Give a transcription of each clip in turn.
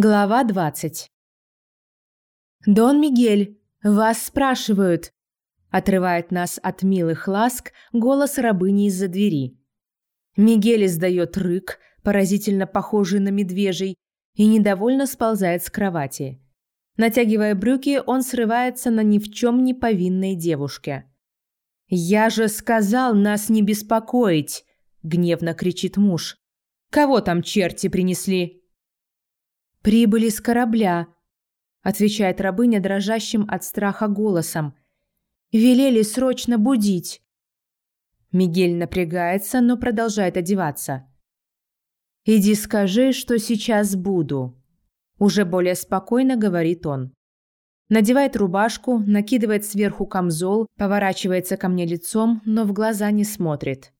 Глава 20. «Дон Мигель, вас спрашивают!» Отрывает нас от милых ласк голос рабыни из-за двери. Мигель издает рык, поразительно похожий на медвежий, и недовольно сползает с кровати. Натягивая брюки, он срывается на ни в чем не повинной девушке. «Я же сказал нас не беспокоить!» – гневно кричит муж. «Кого там черти принесли?» «Прибыли с корабля», – отвечает рабыня дрожащим от страха голосом. «Велели срочно будить». Мигель напрягается, но продолжает одеваться. «Иди скажи, что сейчас буду», – уже более спокойно говорит он. Надевает рубашку, накидывает сверху камзол, поворачивается ко мне лицом, но в глаза не смотрит.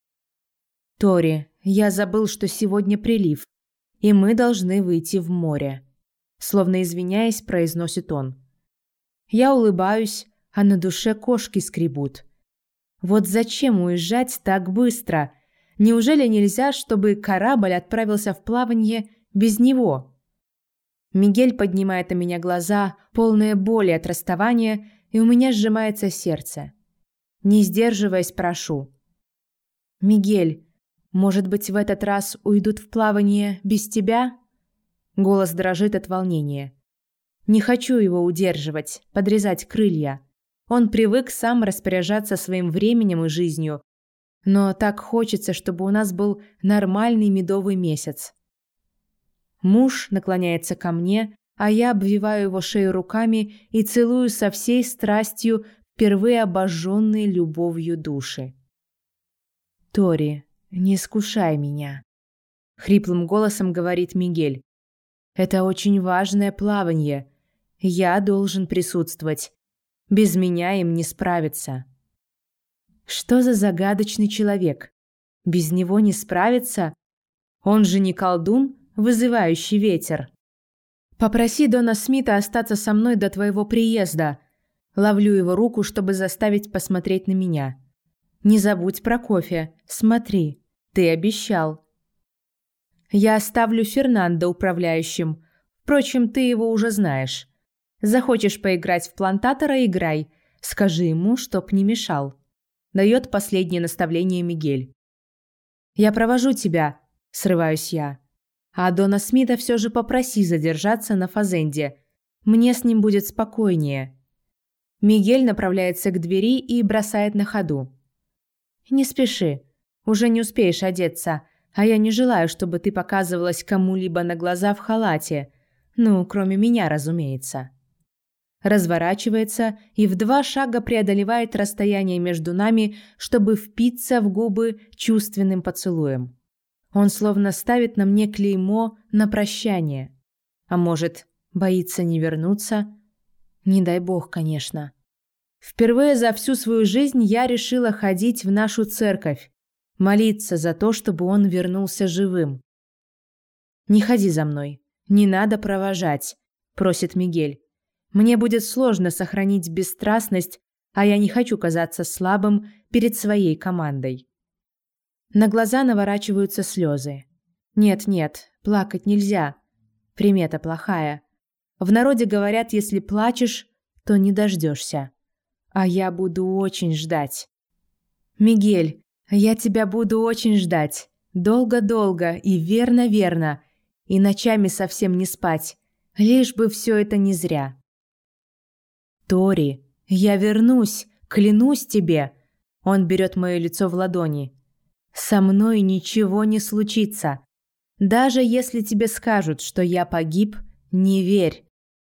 «Тори, я забыл, что сегодня прилив и мы должны выйти в море», словно извиняясь, произносит он. Я улыбаюсь, а на душе кошки скребут. Вот зачем уезжать так быстро? Неужели нельзя, чтобы корабль отправился в плавание без него? Мигель поднимает на меня глаза, полные боли от расставания, и у меня сжимается сердце. Не сдерживаясь, прошу. «Мигель, может быть, в этот раз уйдут в плавание без тебя? Голос дрожит от волнения. Не хочу его удерживать, подрезать крылья. Он привык сам распоряжаться своим временем и жизнью. Но так хочется, чтобы у нас был нормальный медовый месяц. Муж наклоняется ко мне, а я обвиваю его шею руками и целую со всей страстью впервые обожженные любовью души. Тори, «Не искушай меня», — хриплым голосом говорит Мигель. «Это очень важное плавание. Я должен присутствовать. Без меня им не справиться». Что за загадочный человек? Без него не справиться? Он же не колдун, вызывающий ветер. Попроси Дона Смита остаться со мной до твоего приезда. Ловлю его руку, чтобы заставить посмотреть на меня. Не забудь про кофе. Смотри, ты обещал. Я оставлю Фернандо управляющим. Впрочем, ты его уже знаешь. Захочешь поиграть в плантатора – играй. Скажи ему, чтоб не мешал. Дает последнее наставление Мигель. Я провожу тебя, срываюсь я. А Дона Смита все же попроси задержаться на Фазенде. Мне с ним будет спокойнее. Мигель направляется к двери и бросает на ходу. «Не спеши. Уже не успеешь одеться, а я не желаю, чтобы ты показывалась кому-либо на глаза в халате. Ну, кроме меня, разумеется». Разворачивается и в два шага преодолевает расстояние между нами, чтобы впиться в губы чувственным поцелуем. Он словно ставит на мне клеймо на прощание. А может, боится не вернуться? Не дай бог, конечно. Впервые за всю свою жизнь я решила ходить в нашу церковь, молиться за то, чтобы он вернулся живым. «Не ходи за мной, не надо провожать», – просит Мигель. «Мне будет сложно сохранить бесстрастность, а я не хочу казаться слабым перед своей командой». На глаза наворачиваются слезы. «Нет-нет, плакать нельзя. Примета плохая. В народе говорят, если плачешь, то не дождешься. А я буду очень ждать. Мигель, я тебя буду очень ждать. Долго-долго и верно-верно. И ночами совсем не спать. Лишь бы все это не зря. Тори, я вернусь, клянусь тебе. Он берет мое лицо в ладони. Со мной ничего не случится. Даже если тебе скажут, что я погиб, не верь.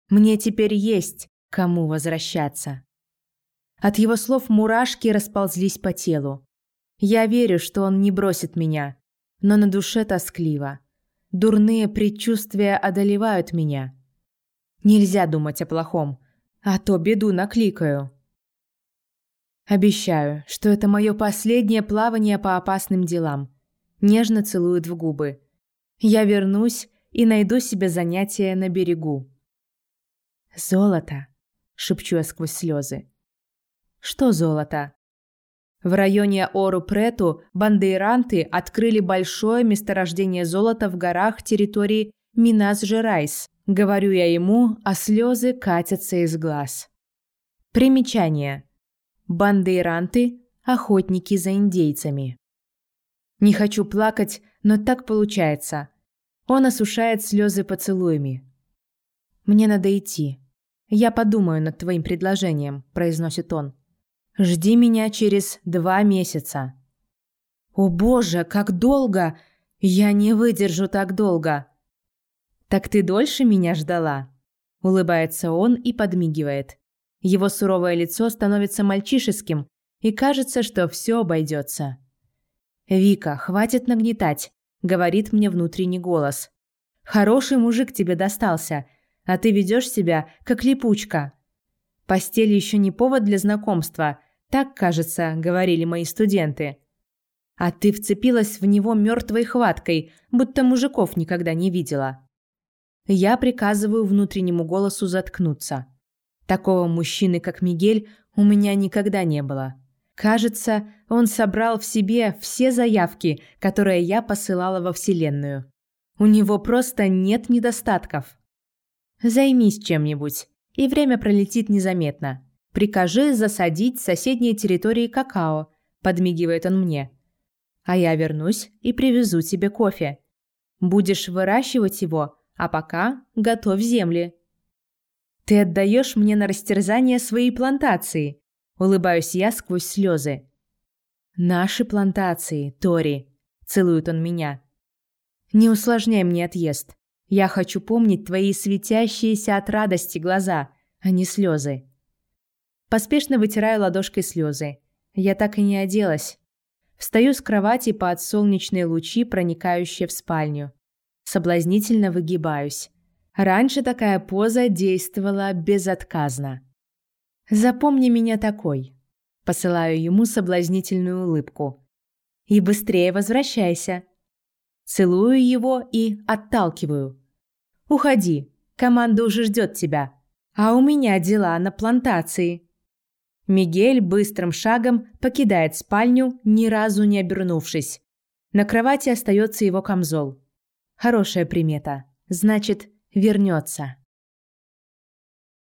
Мне теперь есть кому возвращаться. От его слов мурашки расползлись по телу. Я верю, что он не бросит меня, но на душе тоскливо. Дурные предчувствия одолевают меня. Нельзя думать о плохом, а то беду накликаю. Обещаю, что это мое последнее плавание по опасным делам. Нежно целует в губы. Я вернусь и найду себе занятие на берегу. «Золото!» – шепчу я сквозь слезы. Что золото? В районе Ору-Прету бандейранты открыли большое месторождение золота в горах территории Минас-Жерайс. Говорю я ему, а слезы катятся из глаз. Примечание. Бандейранты – охотники за индейцами. Не хочу плакать, но так получается. Он осушает слезы поцелуями. «Мне надо идти. Я подумаю над твоим предложением», – произносит он. «Жди меня через два месяца». «О боже, как долго! Я не выдержу так долго!» «Так ты дольше меня ждала?» Улыбается он и подмигивает. Его суровое лицо становится мальчишеским, и кажется, что все обойдется. «Вика, хватит нагнетать», — говорит мне внутренний голос. «Хороший мужик тебе достался, а ты ведешь себя, как липучка». «Постель еще не повод для знакомства», так, кажется, говорили мои студенты. А ты вцепилась в него мертвой хваткой, будто мужиков никогда не видела. Я приказываю внутреннему голосу заткнуться. Такого мужчины, как Мигель, у меня никогда не было. Кажется, он собрал в себе все заявки, которые я посылала во Вселенную. У него просто нет недостатков. Займись чем-нибудь, и время пролетит незаметно. Прикажи засадить соседние территории какао, подмигивает он мне. А я вернусь и привезу тебе кофе. Будешь выращивать его, а пока готовь земли. Ты отдаешь мне на растерзание свои плантации, улыбаюсь я сквозь слезы. Наши плантации, Тори, целует он меня. Не усложняй мне отъезд. Я хочу помнить твои светящиеся от радости глаза, а не слезы. Поспешно вытираю ладошкой слезы. Я так и не оделась. Встаю с кровати под солнечные лучи, проникающие в спальню. Соблазнительно выгибаюсь. Раньше такая поза действовала безотказно. «Запомни меня такой». Посылаю ему соблазнительную улыбку. «И быстрее возвращайся». Целую его и отталкиваю. «Уходи, команда уже ждет тебя. А у меня дела на плантации». Мигель быстрым шагом покидает спальню, ни разу не обернувшись. На кровати остается его камзол. Хорошая примета. Значит, вернется.